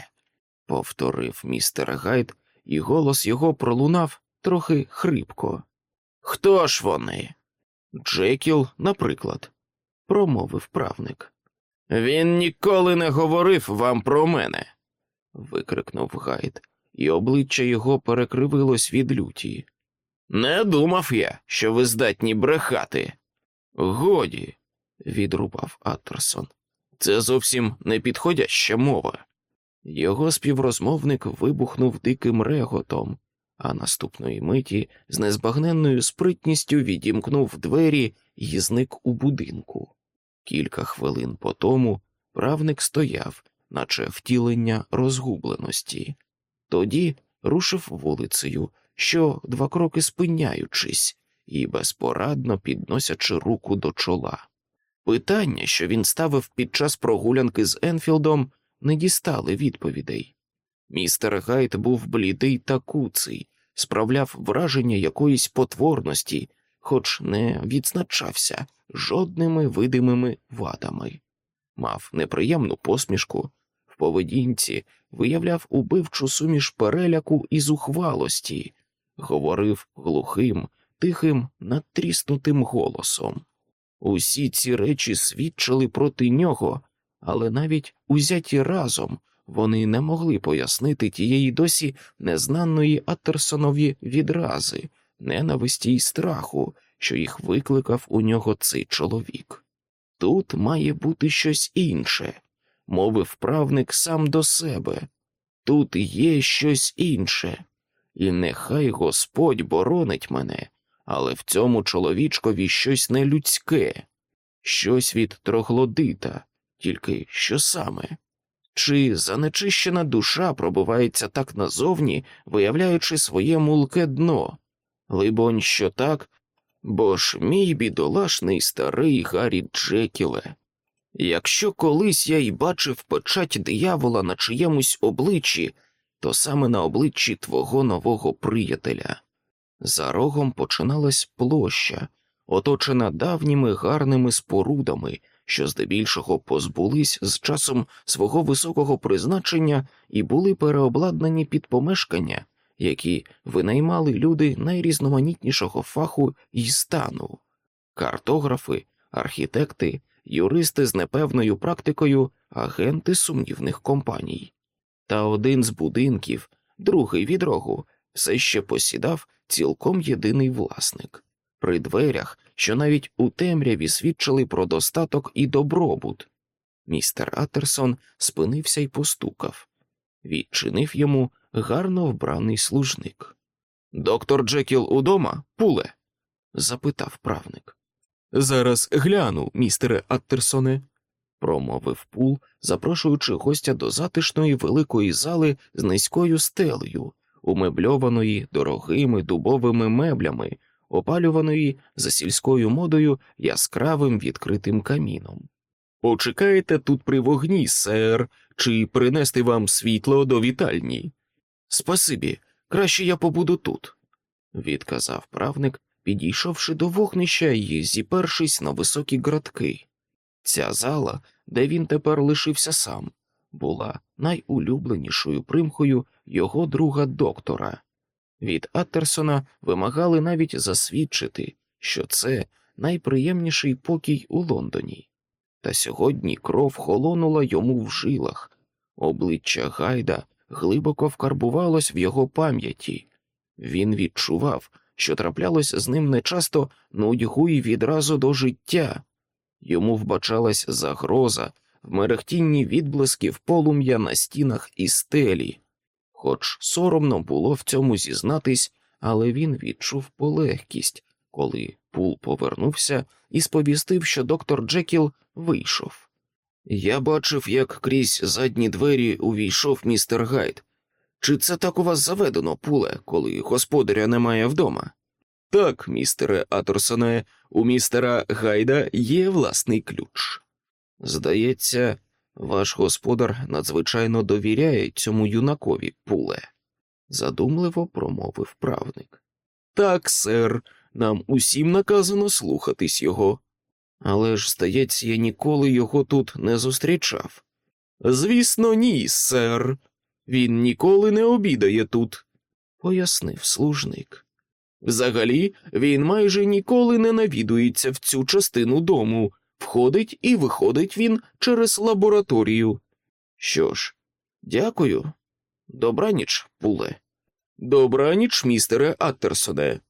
повторив містер Гайд, і голос його пролунав трохи хрипко. Хто ж вони? Джекіл, наприклад, промовив правник. Він ніколи не говорив вам про мене. викрикнув Гайд, і обличчя його перекривилось від люті. Не думав я, що ви здатні брехати. Годі, відрубав Аттерсон. Це зовсім не підходяща мова. Його співрозмовник вибухнув диким реготом, а наступної миті з незбагненною спритністю відімкнув двері і зник у будинку. Кілька хвилин по тому правник стояв, наче втілення розгубленості, тоді рушив вулицею, що два кроки спиняючись і безпорадно підносячи руку до чола. Питання, що він ставив під час прогулянки з Енфілдом, не дістали відповідей. Містер Гайд був блідий та куций, справляв враження якоїсь потворності, хоч не відзначався жодними видимими вадами, мав неприємну посмішку, в поведінці виявляв убивчу суміш переляку і зухвалості, говорив глухим, тихим, надтріснутим голосом. Усі ці речі свідчили проти нього, але навіть узяті разом вони не могли пояснити тієї досі незнаної Атерсонові відрази, ненависті й страху, що їх викликав у нього цей чоловік. Тут має бути щось інше, мовив правник сам до себе. Тут є щось інше, і нехай Господь боронить мене, але в цьому чоловічкові щось нелюдське, щось від троглодита, тільки що саме. Чи занечищена душа пробивається так назовні, виявляючи своє мулке дно? Либонь, що так, бо ж мій бідолашний старий Гаррі Джекіле. Якщо колись я й бачив печать диявола на чиємусь обличчі, то саме на обличчі твого нового приятеля. За рогом починалась площа, оточена давніми гарними спорудами, що здебільшого позбулись з часом свого високого призначення і були переобладнані під помешкання, які винаймали люди найрізноманітнішого фаху і стану картографи, архітекти, юристи з непевною практикою, агенти сумнівних компаній. Та один з будинків, другий від рогу, все ще посідав цілком єдиний власник. При дверях, що навіть у темряві свідчили про достаток і добробут. Містер Атерсон спинився і постукав. Відчинив йому гарно вбраний служник. Доктор Джекіл удома, пуле? запитав правник. Зараз гляну, містере Аттерсоне, промовив пул, запрошуючи гостя до затишної великої зали з низькою стелею, умебльованої дорогими дубовими меблями, опалюваної за сільською модою яскравим відкритим каміном. Почекаєте тут при вогні, сер, чи принести вам світло до вітальні? Спасибі, краще я побуду тут, відказав правник, підійшовши до вогнища і зіпершись на високі градки. Ця зала, де він тепер лишився сам, була найулюбленішою примхою його друга доктора. Від Аттерсона вимагали навіть засвідчити, що це найприємніший покій у Лондоні. Та сьогодні кров холонула йому в жилах, обличчя Гайда глибоко вкарбувалось в його пам'яті. Він відчував, що траплялось з ним нечасто нудьгу й відразу до життя. Йому вбачалась загроза в мерехтінні відблисків полум'я на стінах і стелі. Хоч соромно було в цьому зізнатись, але він відчув полегкість, коли пул повернувся і сповістив, що доктор Джекіл вийшов. Я бачив, як крізь задні двері увійшов містер Гайд. Чи це так у вас заведено, пуле, коли господаря немає вдома? Так, містере Аторсоне, у містера Гайда є власний ключ. Здається, ваш господар надзвичайно довіряє цьому юнакові пуле, задумливо промовив правник. Так, сер, нам усім наказано слухатись його. Але ж, здається, я ніколи його тут не зустрічав. Звісно, ні, сер. Він ніколи не обідає тут, пояснив служник. Взагалі, він майже ніколи не навідується в цю частину дому, входить і виходить він через лабораторію. Що ж, дякую. Добраніч, пуле. Добраніч, містере Аттерсоне.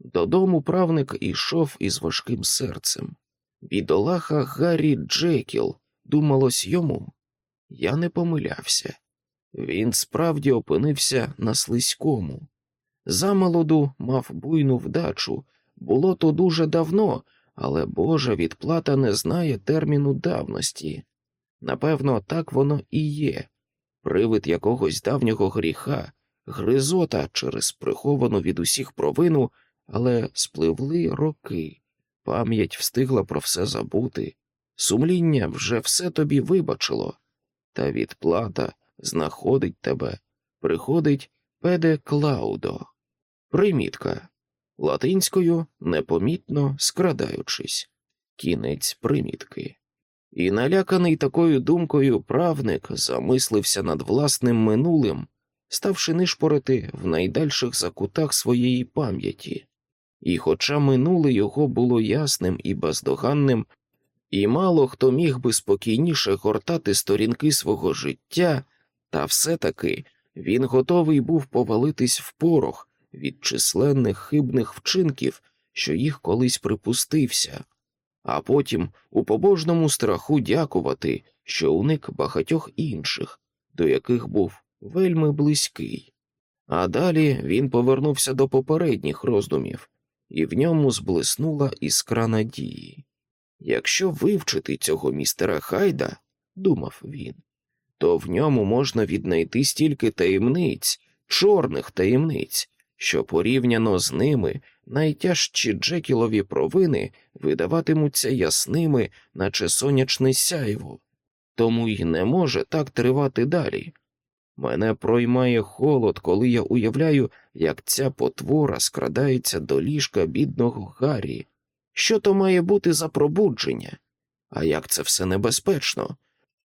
Додому правник ішов із важким серцем. Бідолаха Гаррі Джекіл, думалось йому. Я не помилявся. Він справді опинився на слизькому. Замолоду мав буйну вдачу. Було то дуже давно, але Божа відплата не знає терміну давності. Напевно, так воно і є. Привид якогось давнього гріха, гризота через приховану від усіх провину, але спливли роки. Пам'ять встигла про все забути, сумління вже все тобі вибачило, та відплата знаходить тебе, приходить педе клаудо. Примітка латинською непомітно скрадаючись, кінець примітки. І наляканий такою думкою правник замислився над власним минулим, ставши нишпорити в найдальших закутах своєї пам'яті. І, хоча минуле його було ясним і бездоганним, і мало хто міг би спокійніше гортати сторінки свого життя, та все-таки він готовий був повалитись в порох від численних хибних вчинків, що їх колись припустився, а потім у побожному страху дякувати, що уник багатьох інших, до яких був вельми близький. А далі він повернувся до попередніх роздумів, і в ньому зблиснула іскра надії. Якщо вивчити цього містера Хайда, думав він, то в ньому можна віднайти стільки таємниць, чорних таємниць, що порівняно з ними найтяжчі Джекілові провини видаватимуться ясними, наче сонячне сяйво, тому й не може так тривати далі. Мене проймає холод, коли я уявляю, як ця потвора скрадається до ліжка бідного Гаррі. Що то має бути за пробудження? А як це все небезпечно?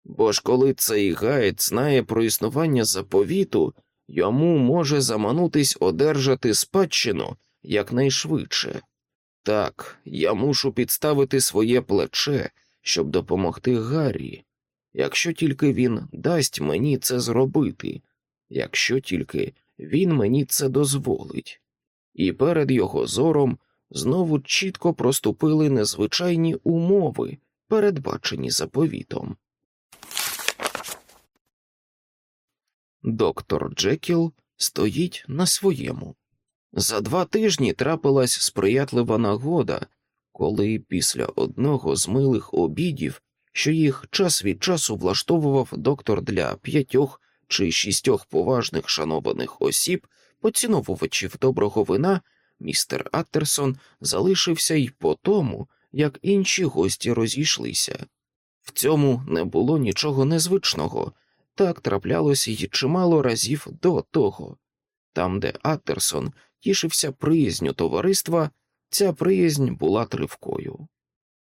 Бо ж коли цей гайд знає про існування заповіту, йому може заманутись одержати спадщину якнайшвидше. Так, я мушу підставити своє плече, щоб допомогти Гаррі, якщо тільки він дасть мені це зробити, якщо тільки він мені це дозволить. І перед його зором знову чітко проступили незвичайні умови, передбачені заповітом. Доктор Джекіл стоїть на своєму. За два тижні трапилась сприятлива нагода, коли після одного з милих обідів, що їх час від часу влаштовував доктор для п'ятьох чи шістьох поважних шанованих осіб, поціновувачів доброго вина, містер Аттерсон залишився й по тому, як інші гості розійшлися. В цьому не було нічого незвичного, так траплялося й чимало разів до того. Там, де Аттерсон тішився приязню товариства, ця приязнь була тривкою.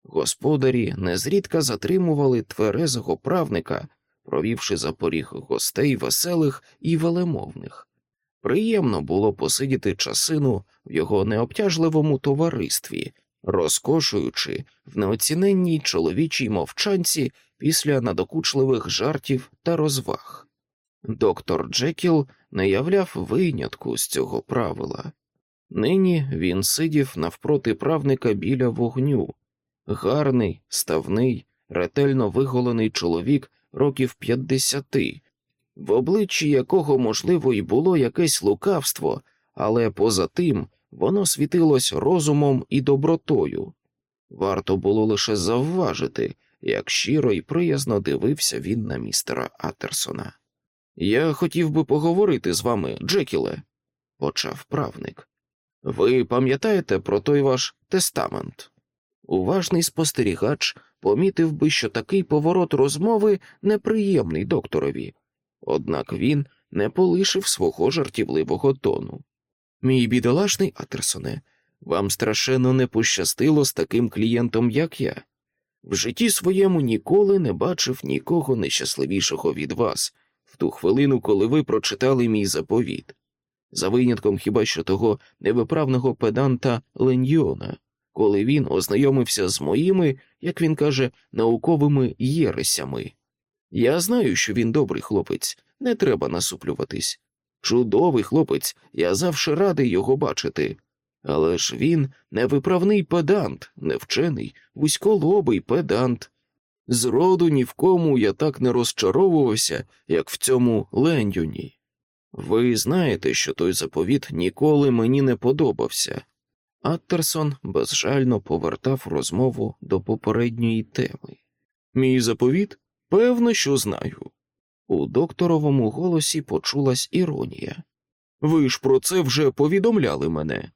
Господарі незрідка затримували тверезого правника, провівши за поріг гостей веселих і велемовних. Приємно було посидіти часину в його необтяжливому товаристві, розкошуючи в неоціненній чоловічій мовчанці після надокучливих жартів та розваг. Доктор Джекіл не являв винятку з цього правила. Нині він сидів навпроти правника біля вогню, гарний, ставний, ретельно виголений чоловік років п'ятдесяти, в обличчі якого, можливо, і було якесь лукавство, але поза тим воно світилось розумом і добротою. Варто було лише завважити, як щиро і приязно дивився він на містера Атерсона. Я хотів би поговорити з вами, Джекіле, почав правник. Ви пам'ятаєте про той ваш тестамент? Уважний спостерігач помітив би, що такий поворот розмови неприємний докторові, однак він не полишив свого жартівливого тону. Мій бідолашний Атерсоне, вам страшенно не пощастило з таким клієнтом, як я. В житті своєму ніколи не бачив нікого нещасливішого від вас в ту хвилину, коли ви прочитали мій заповіт, за винятком хіба що того невиправного педанта Леньйона, коли він ознайомився з моїми, як він каже, науковими єресями. Я знаю, що він добрий хлопець, не треба насуплюватись. Чудовий хлопець, я завжди радий його бачити. Але ж він невиправний педант, невчений, вузьколобий педант. Зроду ні в кому я так не розчаровувався, як в цьому Лендюні. Ви знаєте, що той заповіт ніколи мені не подобався. Аттерсон безжально повертав розмову до попередньої теми. Мій заповіт? Певно, що знаю. У докторовому голосі почулась іронія. Ви ж про це вже повідомляли мене.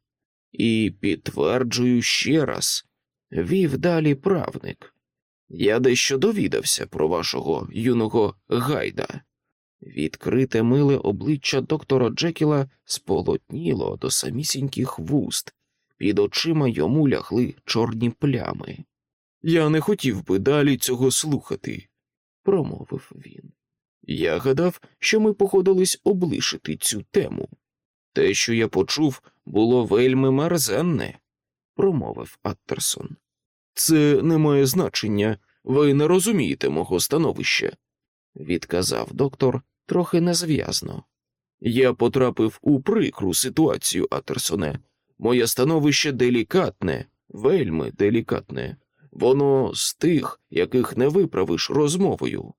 І підтверджую ще раз, вів далі правник. Я дещо довідався про вашого юного гайда. Відкрите миле обличчя доктора Джекіла сполотніло до самісіньких вуст, під очима йому лягли чорні плями. Я не хотів би далі цього слухати, промовив він. Я гадав, що ми походились облишити цю тему. Те, що я почув, було вельми мерзенне, промовив Аттерсон. Це не має значення, ви не розумієте мого становища, відказав доктор трохи незв'язно. Я потрапив у прикру ситуацію, Атерсоне. Моє становище делікатне, вельми делікатне. Воно з тих, яких не виправиш розмовою.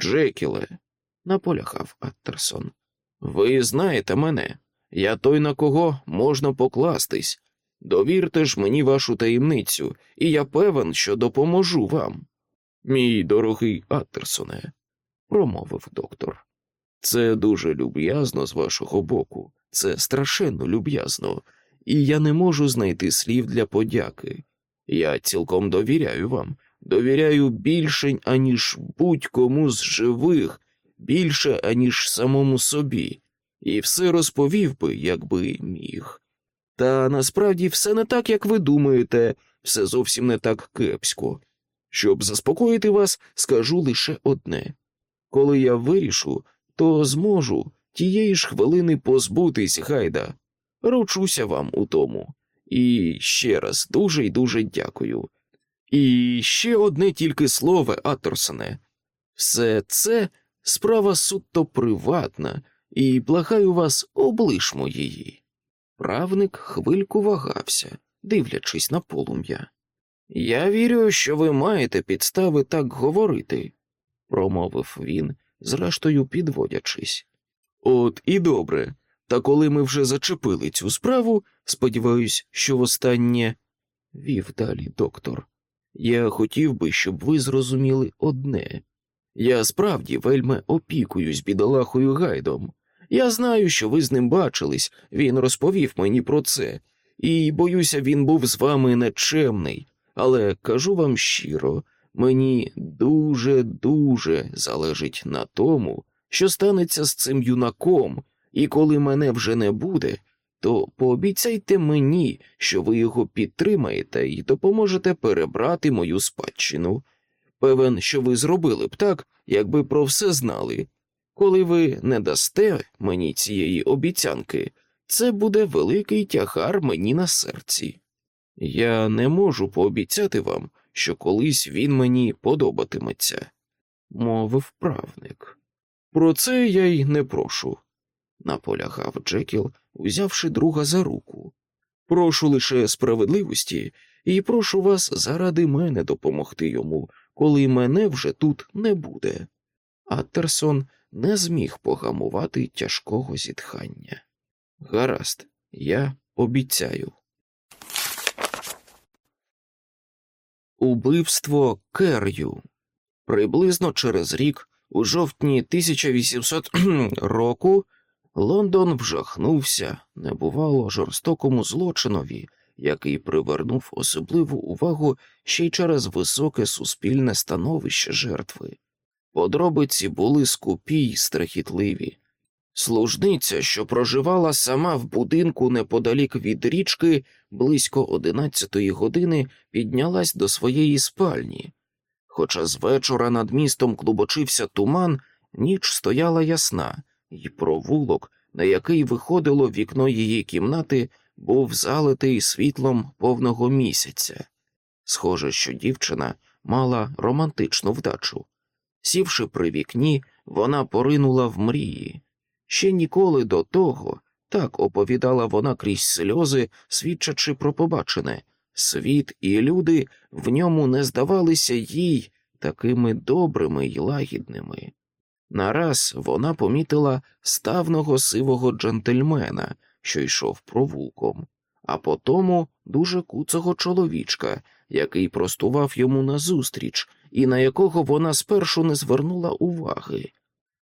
Джекіле, наполягав Аттерсон. Ви знаєте мене. Я той, на кого можна покластись. Довірте ж мені вашу таємницю, і я певен, що допоможу вам. Мій дорогий Аттерсоне, промовив доктор. Це дуже люб'язно з вашого боку, це страшенно люб'язно, і я не можу знайти слів для подяки. Я цілком довіряю вам, довіряю більше, аніж будь-кому з живих, більше, аніж самому собі, і все розповів би, якби міг. Та насправді все не так, як ви думаєте, все зовсім не так кепсько. Щоб заспокоїти вас, скажу лише одне коли я вирішу, то зможу тієї ж хвилини позбутись гайда. Ручуся вам у тому. І ще раз дуже й дуже дякую. І ще одне тільки слово, Аторсоне. Все це справа суто приватна, і благаю вас, облишмо її. Правник хвильку вагався, дивлячись на полум'я. Я вірю, що ви маєте підстави так говорити, промовив він, зрештою підводячись. От і добре. Та коли ми вже зачепили цю справу, сподіваюсь, що востаннє вів далі доктор. Я хотів би, щоб ви зрозуміли одне я справді вельми опікуюсь бідолахою гайдом. Я знаю, що ви з ним бачились, він розповів мені про це, і боюся, він був з вами нечемний, але кажу вам щиро, мені дуже дуже залежить на тому, що станеться з цим юнаком, і коли мене вже не буде, то пообіцяйте мені, що ви його підтримаєте і допоможете перебрати мою спадщину. Певен, що ви зробили б так, якби про все знали. Коли ви не дасте мені цієї обіцянки, це буде великий тягар мені на серці. Я не можу пообіцяти вам, що колись він мені подобатиметься, мовив правник. Про це я й не прошу, наполягав Джекіл, узявши друга за руку. Прошу лише справедливості і прошу вас заради мене допомогти йому, коли мене вже тут не буде. Аттерсон не зміг погамувати тяжкого зітхання. Гаразд, я обіцяю. Убивство Кер'ю приблизно через рік, у жовтні 1800 року, Лондон вжахнувся небувало жорстокому злочинові, який привернув особливу увагу ще й через високе суспільне становище жертви. Подробиці були скупі й страхітливі. Служниця, що проживала сама в будинку неподалік від річки, близько одинадцятої години піднялась до своєї спальні. Хоча з вечора над містом клубочився туман, ніч стояла ясна, і провулок, на який виходило вікно її кімнати, був залитий світлом повного місяця. Схоже, що дівчина мала романтичну вдачу. Сівши при вікні, вона поринула в мрії. Ще ніколи до того так оповідала вона крізь сльози, свідчачи про побачене. Світ і люди в ньому не здавалися їй такими добрими й лагідними. Нараз вона помітила ставного сивого джентльмена, що йшов провулком, а потому дуже куцого чоловічка, який простував йому назустріч, і на якого вона спершу не звернула уваги.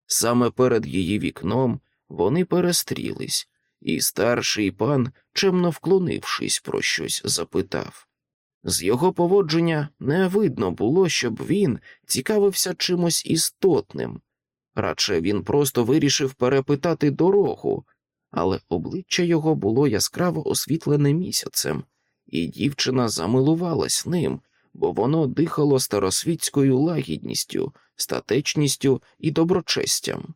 Саме перед її вікном вони перестрілись, і старший пан, чемно вклонившись, про щось запитав. З його поводження не видно було, щоб він цікавився чимось істотним, радше він просто вирішив перепитати дорогу, але обличчя його було яскраво освітлене місяцем, і дівчина замилувалась ним, бо воно дихало старосвітською лагідністю, статечністю і доброчестям.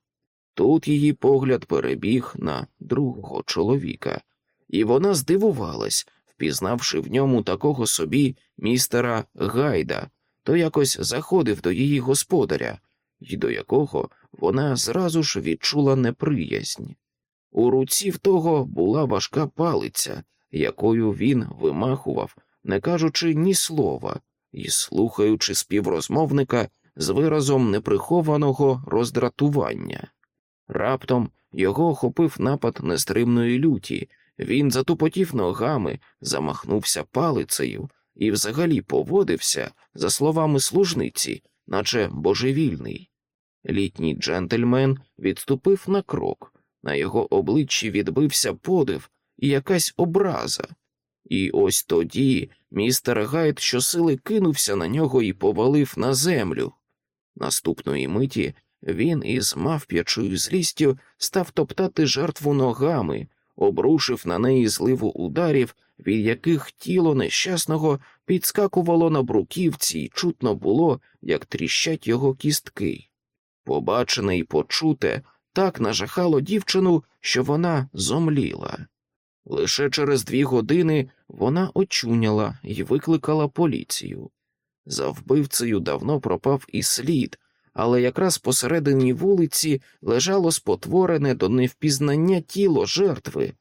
Тут її погляд перебіг на другого чоловіка, і вона здивувалась, впізнавши в ньому такого собі містера Гайда, то якось заходив до її господаря, і до якого вона зразу ж відчула неприязнь. У руці в того була важка палиця, якою він вимахував, не кажучи ні слова, і слухаючи співрозмовника з виразом неприхованого роздратування. Раптом його охопив напад нестримної люті, він затупотів ногами, замахнувся палицею і взагалі поводився, за словами служниці, наче божевільний. Літній джентльмен відступив на крок, на його обличчі відбився подив і якась образа. І ось тоді містер Гайд щосили кинувся на нього і повалив на землю. Наступної миті він із мавп'ячою злістю став топтати жертву ногами, обрушив на неї зливу ударів, від яких тіло нещасного підскакувало на бруківці, і чутно було, як тріщать його кістки. Побачене і почуте так нажахало дівчину, що вона зомліла. Лише через дві години вона очуняла і викликала поліцію. За вбивцею давно пропав і слід, але якраз посередині вулиці лежало спотворене до невпізнання тіло жертви.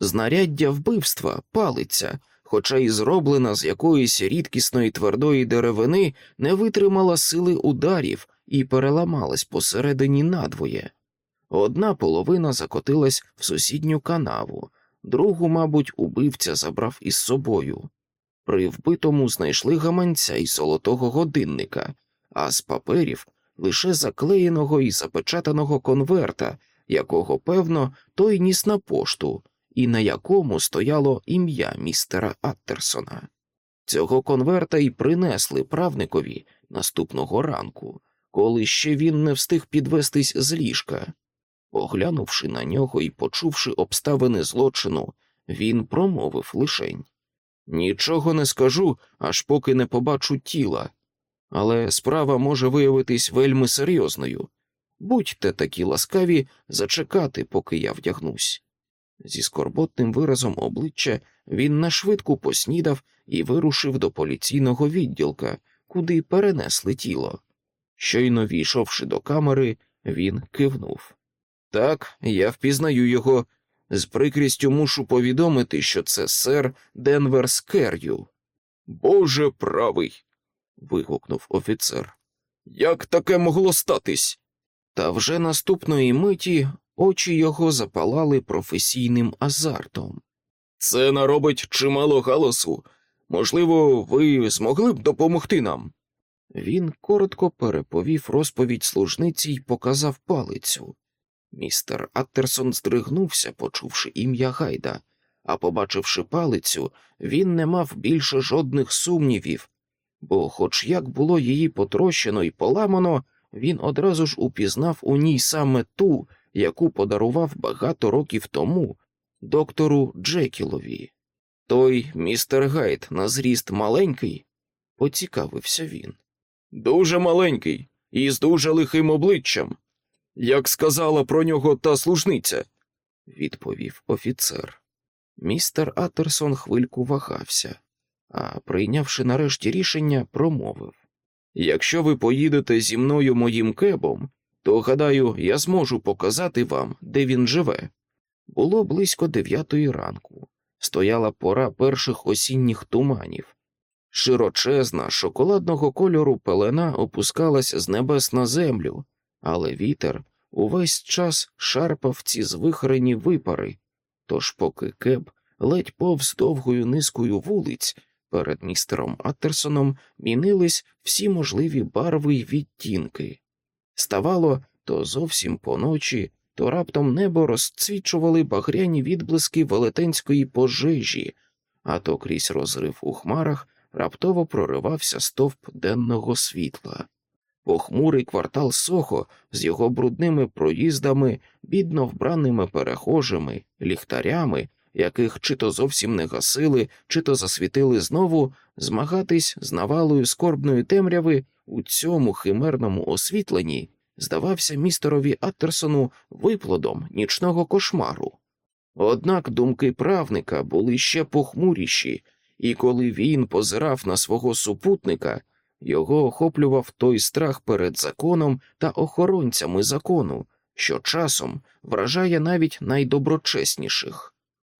Знаряддя вбивства палиця, хоча й зроблена з якоїсь рідкісної твердої деревини, не витримала сили ударів і переламалась посередині надвоє. Одна половина закотилась в сусідню канаву, другу, мабуть, убивця забрав із собою. При вбитому знайшли гаманця і золотого годинника, а з паперів лише заклеєного і запечатаного конверта, якого, певно, той ніс на пошту, і на якому стояло ім'я містера Аттерсона. Цього конверта й принесли правникові наступного ранку, коли ще він не встиг підвестись з ліжка. Поглянувши на нього і почувши обставини злочину, він промовив лишень Нічого не скажу, аж поки не побачу тіла, але справа може виявитись вельми серйозною. Будьте такі ласкаві зачекати, поки я вдягнусь. Зі скорботним виразом обличчя він нашвидку поснідав і вирушив до поліційного відділка, куди перенесли тіло. Щойно війшовши до камери, він кивнув. Так, я впізнаю його. З прикрістю мушу повідомити, що це сер Денвер Скер'ю. Боже правий. вигукнув офіцер. Як таке могло статись? Та вже наступної миті очі його запалали професійним азартом. Це наробить чимало галасу. Можливо, ви змогли б допомогти нам. Він коротко переповів розповідь служниці й показав палицю. Містер Аттерсон здригнувся, почувши ім'я Гайда, а побачивши палицю, він не мав більше жодних сумнівів, бо, хоч як було її потрощено і поламано, він одразу ж упізнав у ній саме ту, яку подарував багато років тому доктору Джекілові. Той містер Гайд на зріст маленький, поцікавився він. Дуже маленький і з дуже лихим обличчям, як сказала про нього та служниця, відповів офіцер. Містер Атерсон хвильку вагався, а прийнявши нарешті рішення, промовив Якщо ви поїдете зі мною моїм кебом, то, гадаю, я зможу показати вам, де він живе. Було близько дев'ятої ранку, стояла пора перших осінніх туманів. Широчезна, шоколадного кольору пелена опускалась з небес на землю, але вітер увесь час шарпав ці звихрені випари, тож поки кеб ледь повз довгою низкою вулиць перед містером Аттерсоном мінились всі можливі барви й відтінки. Ставало то зовсім поночі, то раптом небо розцвічували багряні відблиски велетенської пожежі, а то крізь розрив у хмарах раптово проривався стовп денного світла. Похмурий квартал Сохо з його брудними проїздами, бідно вбраними перехожими, ліхтарями, яких чи то зовсім не гасили, чи то засвітили знову, змагатись з навалою скорбної темряви у цьому химерному освітленні, здавався містерові Аттерсону виплодом нічного кошмару. Однак думки правника були ще похмуріші, і коли він позирав на свого супутника, його охоплював той страх перед законом та охоронцями закону, що часом вражає навіть найдоброчесніших.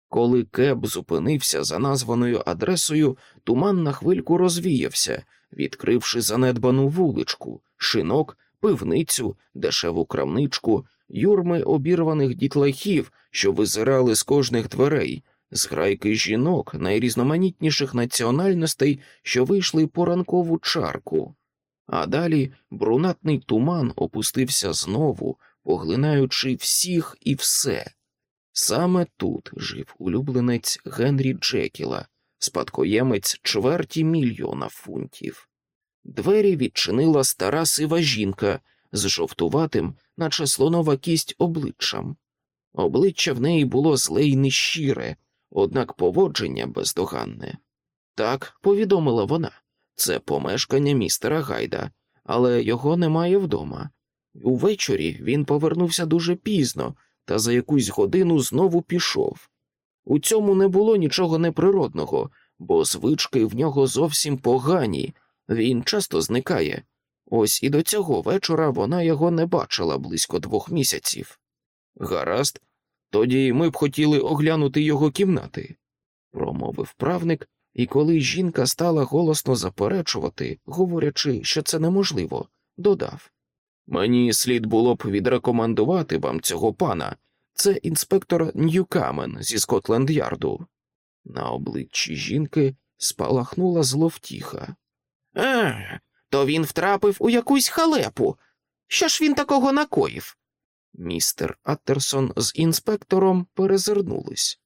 Коли Кеб зупинився за названою адресою, туман на хвильку розвіявся, відкривши занедбану вуличку, шинок, пивницю, дешеву крамничку, юрми обірваних дітлахів, що визирали з кожних дверей, зграйки жінок найрізноманітніших національностей, що вийшли по ранкову чарку, а далі брунатний туман опустився знову, поглинаючи всіх і все. Саме тут жив улюбленець Генрі Джекіла, спадкоємець чверті мільйона фунтів. Двері відчинила стара сива жінка, з жовтуватим, наче слонова кість обличчям. Обличчя в неї було зле й нещире, однак поводження бездоганне. Так, повідомила вона, це помешкання містера Гайда, але його немає вдома. Увечері він повернувся дуже пізно та за якусь годину знову пішов. У цьому не було нічого неприродного, бо звички в нього зовсім погані, він часто зникає. Ось і до цього вечора вона його не бачила близько двох місяців. Гаразд, тоді ми б хотіли оглянути його кімнати, промовив правник, і коли жінка стала голосно заперечувати, говорячи, що це неможливо, додав Мені слід було б відрекомендувати вам цього пана. Це інспектор Ньюкамен зі Скотленд Ярду. На обличчі жінки спалахнула зловтіха. А, то він втрапив у якусь халепу. Що ж він такого накоїв? Містер Аттерсон з інспектором перезирнулись.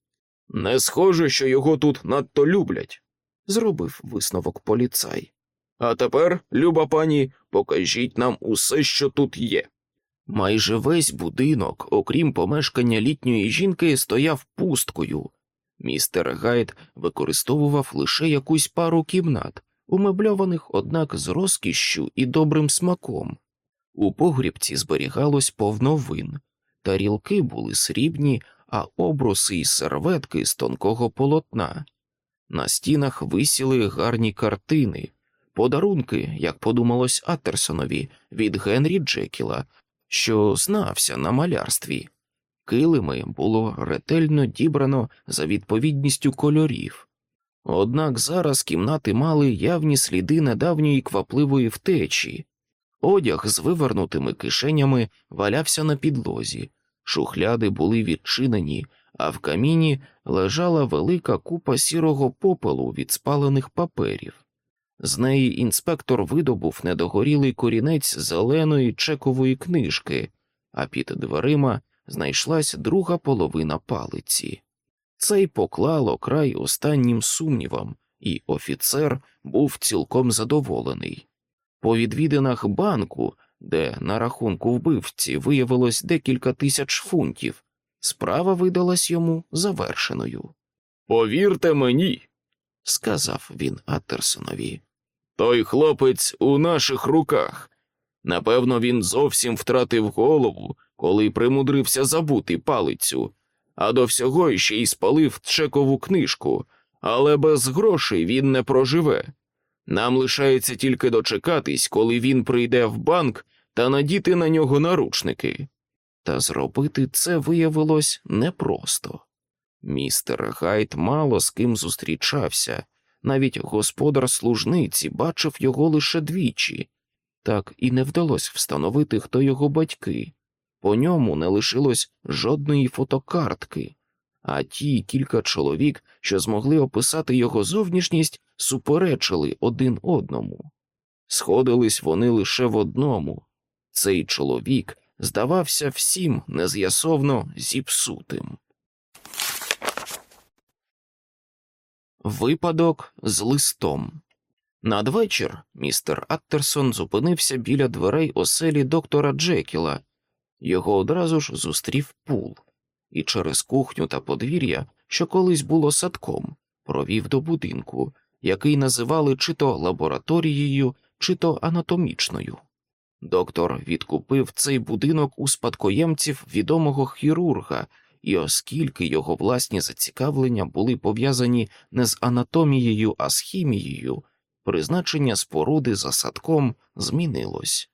Не схоже, що його тут надто люблять, зробив висновок поліцай. А тепер, люба пані, покажіть нам усе, що тут є. Майже весь будинок, окрім помешкання літньої жінки, стояв пусткою. Містер Гайд використовував лише якусь пару кімнат, умебльованих, однак, з розкішшю і добрим смаком. У погрібці зберігалось повно вин, тарілки були срібні, а обруси й серветки з тонкого полотна. На стінах висіли гарні картини, подарунки, як подумалось Аттерсонові, від Генрі Джекіла, що знався на малярстві. Килими було ретельно дібрано за відповідністю кольорів. Однак зараз кімнати мали явні сліди недавньої квапливої втечі, одяг з вивернутими кишенями валявся на підлозі, шухляди були відчинені, а в каміні лежала велика купа сірого попелу від спалених паперів. З неї інспектор видобув недогорілий корінець зеленої чекової книжки, а під дверима знайшлась друга половина палиці. Це й поклало край останнім сумнівам, і офіцер був цілком задоволений. По відвідинах банку, де на рахунку вбивці виявилось декілька тисяч фунтів, справа видалась йому завершеною. Повірте мені, сказав він Аттерсонові. Той хлопець у наших руках. Напевно, він зовсім втратив голову, коли примудрився забути палицю, а до всього ще й спалив чекову книжку, але без грошей він не проживе. Нам лишається тільки дочекатись, коли він прийде в банк та надіти на нього наручники. Та зробити це виявилось непросто. Містер Гайд мало з ким зустрічався, навіть господар служниці бачив його лише двічі, так і не вдалося встановити, хто його батьки. По ньому не лишилось жодної фотокартки, а ті кілька чоловік, що змогли описати його зовнішність, суперечили один одному. Сходились вони лише в одному цей чоловік здавався всім нез'ясовно зіпсутим. Випадок з листом. Надвечір містер Аттерсон зупинився біля дверей оселі доктора Джекіла. Його одразу ж зустрів пул, і через кухню та подвір'я, що колись було садком, провів до будинку, який називали чи то лабораторією, чи то анатомічною. Доктор відкупив цей будинок у спадкоємців відомого хірурга, і оскільки його власні зацікавлення були пов'язані не з анатомією, а з хімією, призначення споруди за садком змінилось.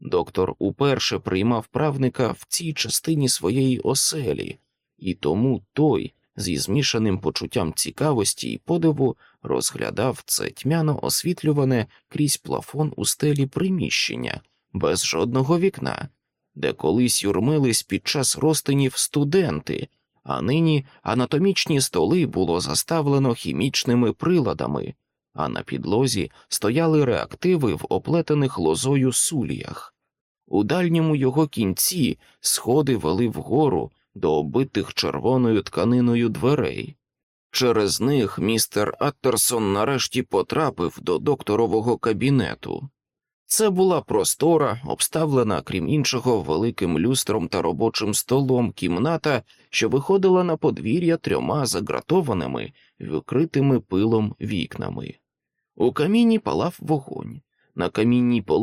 Доктор уперше приймав правника в цій частині своєї оселі, і тому той, зі змішаним почуттям цікавості і подиву, розглядав це тьмяно освітлюване крізь плафон у стелі приміщення без жодного вікна, де колись юрмились під час розтинів студенти, а нині анатомічні столи було заставлено хімічними приладами, а на підлозі стояли реактиви в оплетених лозою суліях. У дальньому його кінці сходи вели вгору до оббитих червоною тканиною дверей. Через них містер Аттерсон нарешті потрапив до докторового кабінету. Це була простора, обставлена, крім іншого, великим люстром та робочим столом кімната, що виходила на подвір'я трьома загратованими, викритими пилом вікнами. У каміні палав вогонь. На камінній полиці